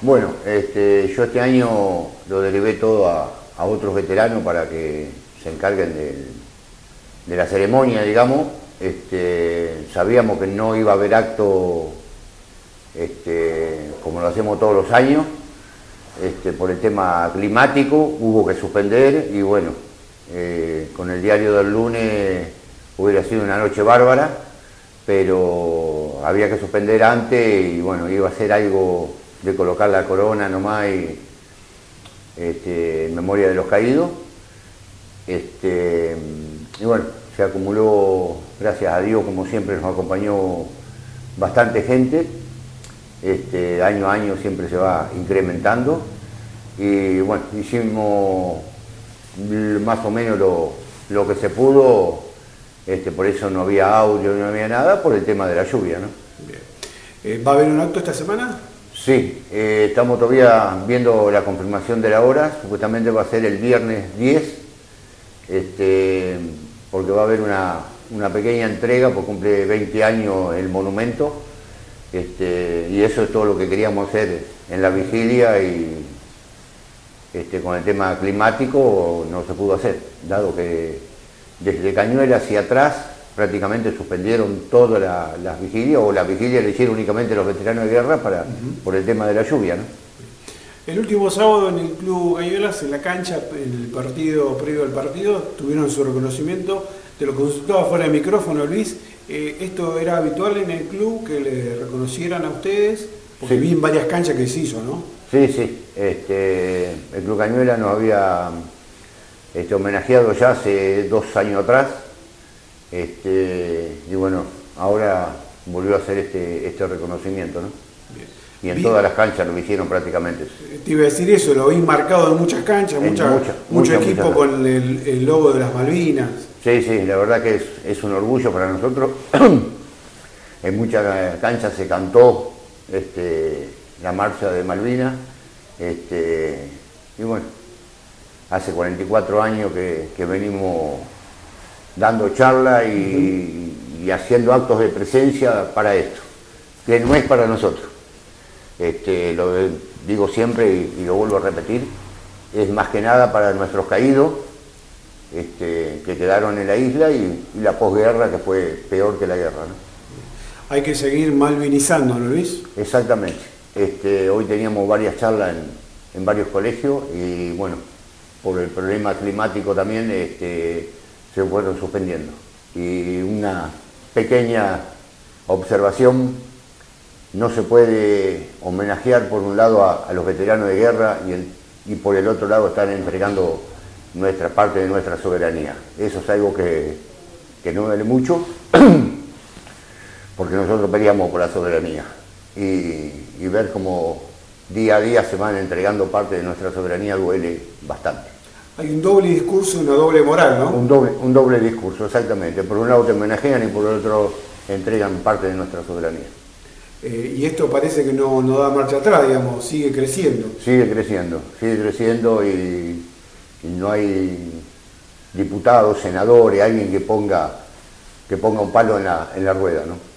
Bueno, este, yo este año lo derivé todo a, otros veteranos para que se encarguen de, la ceremonia, digamos. Este, sabíamos que no iba a haber acto este, como lo hacemos todos los años, por el tema climático, hubo que suspender y bueno, eh, con el diario del lunes hubiera sido una noche bárbara, pero había que suspender antes y bueno, iba a ser algo de colocar la corona nomás y, este, en memoria de los caídos. Este, y bueno, se acumuló, gracias a Dios, como siempre nos acompañó bastante gente. Este, año a año siempre se va incrementando. Y bueno, hicimos más o menos lo, que se pudo, este, por eso no había audio, no había nada, por el tema de la lluvia. ¿no? Eh, ¿Va a haber un acto esta semana? Sí, eh, estamos todavía viendo la confirmación de la hora, supuestamente va a ser el viernes 10, este, porque va a haber una, pequeña entrega, porque cumple 20 años el monumento, este, y eso es todo lo que queríamos hacer en la vigilia y este, con el tema climático no se pudo hacer, dado que desde Cañuela hacia atrás prácticamente suspendieron todas las vigilias, o la vigilia le hicieron únicamente los veteranos de guerra para, por el tema de la lluvia. ¿no? El último sábado en el Club Cañuelas, en la cancha, el partido, previo al partido, tuvieron su reconocimiento. Te lo consultaba fuera de micrófono, Luis. Eh, ¿Esto era habitual en el club que le reconocieran a ustedes? Porque vi en varias canchas que se hizo, ¿no? Sí, sí. Este, el Club Cañuela nos había este, homenajeado ya hace dos años atrás este, y bueno, ahora volvió a hacer este, este reconocimiento, ¿no? Y en todas las canchas lo hicieron prácticamente. Te iba a decir eso, lo vi marcado en muchas canchas, mucho equipo con el, logo de las Malvinas. Sí, sí, la verdad que es, un orgullo para nosotros. en muchas canchas se cantó este, la marcha de Malvinas. Este, y bueno, hace 44 años que venimos dando charla y, haciendo actos de presencia para esto, que no es para nosotros. Este, lo digo siempre y, lo vuelvo a repetir, es más que nada para nuestros caídos este, que quedaron en la isla y, la posguerra que fue peor que la guerra. Hay que seguir malvinizando, ¿no Luis? Exactamente. Este, hoy teníamos varias charlas en, varios colegios y bueno, por el problema climático también este, se fueron suspendiendo. Y una pequeña observación, no se puede homenajear por un lado a, los veteranos de guerra y, por el otro lado están entregando nuestra parte de nuestra soberanía. Eso es algo que, que no duele mucho, porque nosotros peleamos por la soberanía. Y, y ver cómo día a día se van entregando parte de nuestra soberanía duele bastante. Hay un doble discurso y una doble moral, ¿no? Un doble, un doble discurso, exactamente. Por un lado te homenajean y por el otro entregan parte de nuestra soberanía. Eh, y esto parece que no, da marcha atrás, digamos, sigue creciendo. Sigue creciendo, sigue creciendo y, no hay diputados, senadores, alguien que ponga, que ponga un palo en la, en la rueda, ¿no?